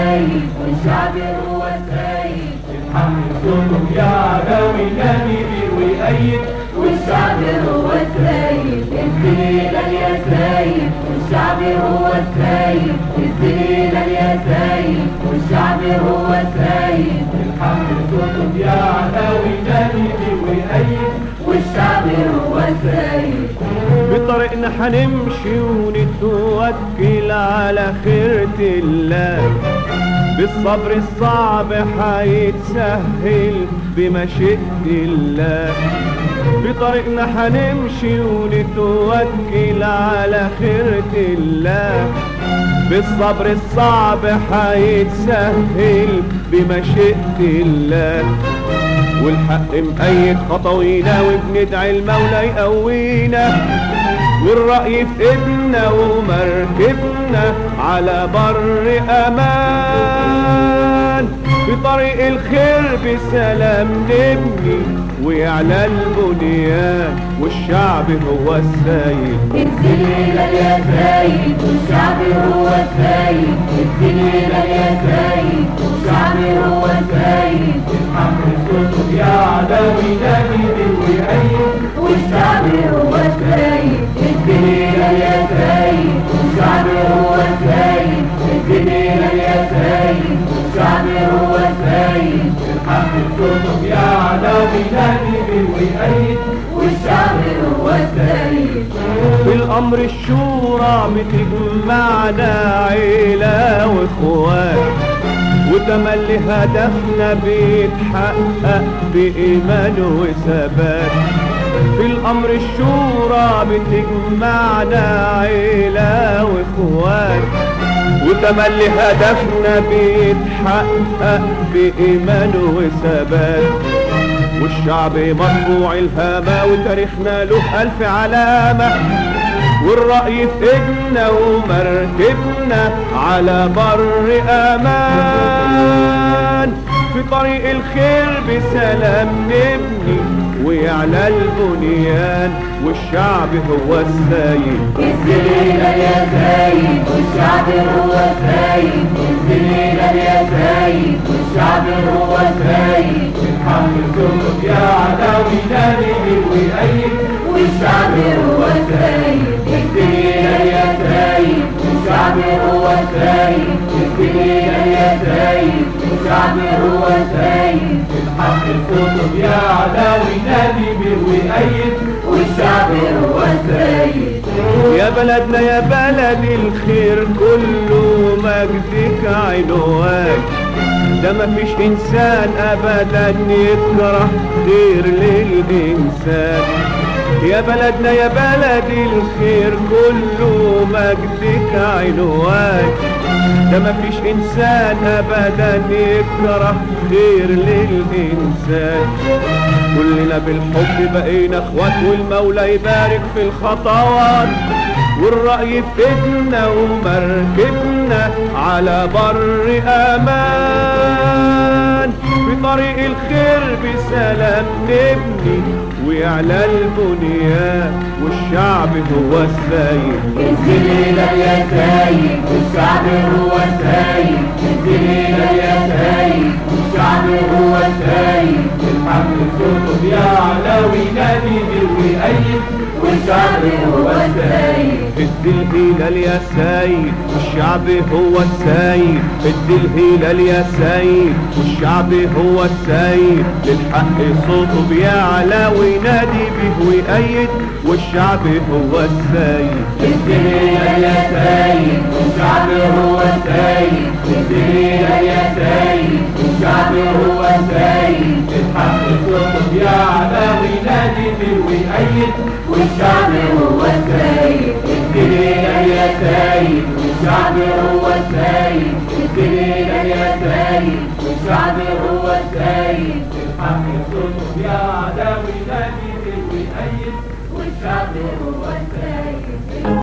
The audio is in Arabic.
السيد والشعب هو السيد يا عدوي نمير ويأيد والشعب هو السيد الذليلا يا سيد والشعب هو السيد الذليلا يا سيد والشعب هو السيد بطريقنا حنمشي ونتوكل على خيرة الله. بالصبر الصعب حيتسهل بمشيئة الله. بطريقنا حنمشي ونتوكل على خيرة الله. بالصبر الصعب حيتسهل بمشيئة الله. والحق مأيد خطوينا وبندعي المولى يقوينا. والرأي في ايدنا ومركبنا على بر أمان. في طريق الخير بسلام نبني ويعلى البنيان والشعب هو السيد. الزينة يا سيد والشعب هو السيد. الزينة يا سيد. ويأيد والشعب هو السيد يا سيد والشعب هو السيد يا سيد والشعب هو السيد الحق والشعب هو السيد الامر الشورى بتجمعنا عيلة واخوات وتملي هدفنا بيتحقق بإيمان وثبات. في الأمر الشورى بتجمعنا عيلة واخوات وتملي هدفنا بيتحقق بإيمان وثبات. والشعب مطبوع الهامة وتاريخنا له ألف علامة. والرأي في ومركبنا على بر أمان. في طريق الخير بسلام نبني ويعلى البنيان والشعب هو السيد. الزينة يا سيد والشعب هو السيد الزينة يا سيد والشعب هو السيد الحق صوته بيعلى وينادي ويأيد سيد والشعب هو السيد الحق صوته بيعلى وينادي ويأيد والشعب هو السيد يا بلدنا يا بلد الخير كله مجدك عنوان ده مفيش إنسان ابدا يكره غير للإنسان. يا بلدنا يا بلد الخير كله مجدك عنوان ده مفيش إنسان ابدا يكره غير للإنسان. كلنا بالحب بقينا أخوات والمولى يبارك في الخطوات. والرأي في ايدنا ومركبنا على بر أمان. طريق الخير بسلام نبني ويعلى البنيان والشعب هو السيد الزينة يا سيد والشعب هو السيد الزينة يا سيد والشعب هو السيد الحق صوته بيعلى وينادي ويأيد والشعب هو السيد. ادي الهلال يا سيد والشعب هو السيد. ادي الهلال يا سيد والشعب هو السيد. للحق صوته بيعلى وينادي به ويأيد والشعب هو السيد. الزينة يا سيد والشعب هو السيد. الزينة يا والشعب هو السيد الحق صوته بيعلى وينادي ويأيد والشعب هو السيد